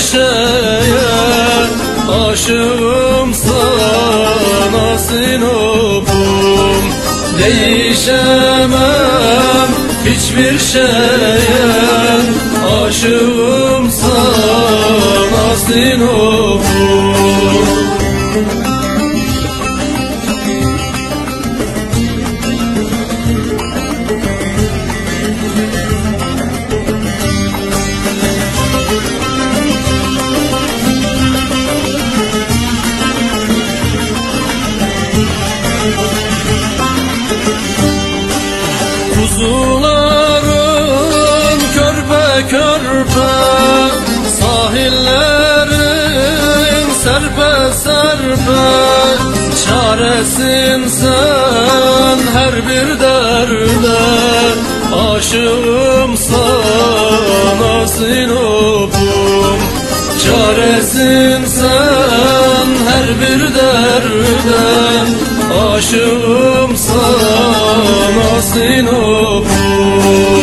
şeye Aşığım sana Sinop'um. Değişemem hiçbir şeye Aşığım sana Sinop'um Çaresin sen her bir derde. Aşığım sana Sinop'um. Çaresin sen her bir derde. Aşığım sana Sinop'um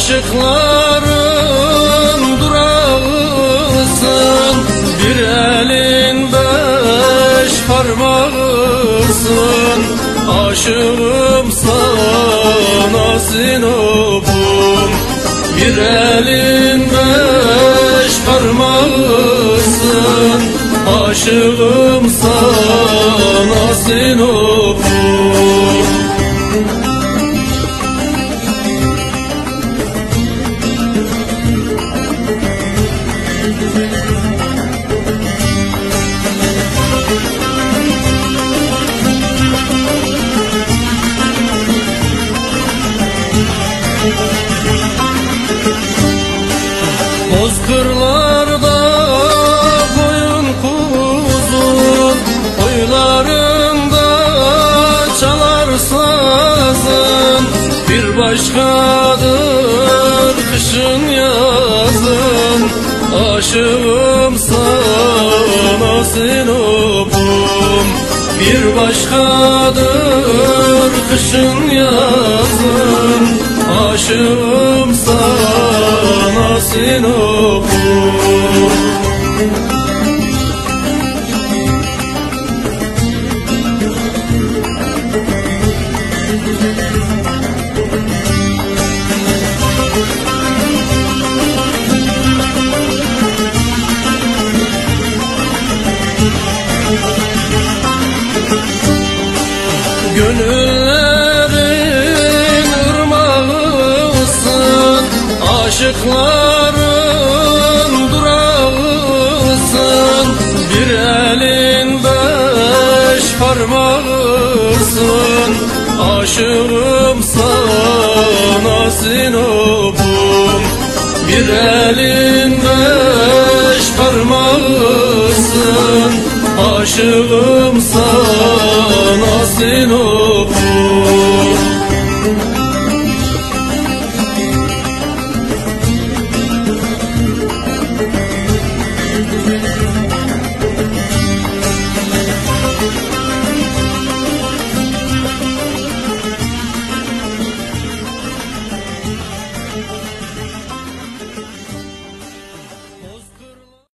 Aşıkların durağısın Bir elin beş parmağısın. Aşığım sana Sinop'um. Bir elin beş parmağısın. Aşığım sana Sinop'um başkadır kışın yazın. Aşığım sana Sinop'um. Bir başkadır kışın yazın. Aşığım sana Sinop'um Gönüllerin ırmağısın Aşıkların durağısın Bir elin beş parmağısın Aşığım sana Sinop'um. Bir elin beş parmağısın Aşığım sana Sinop'um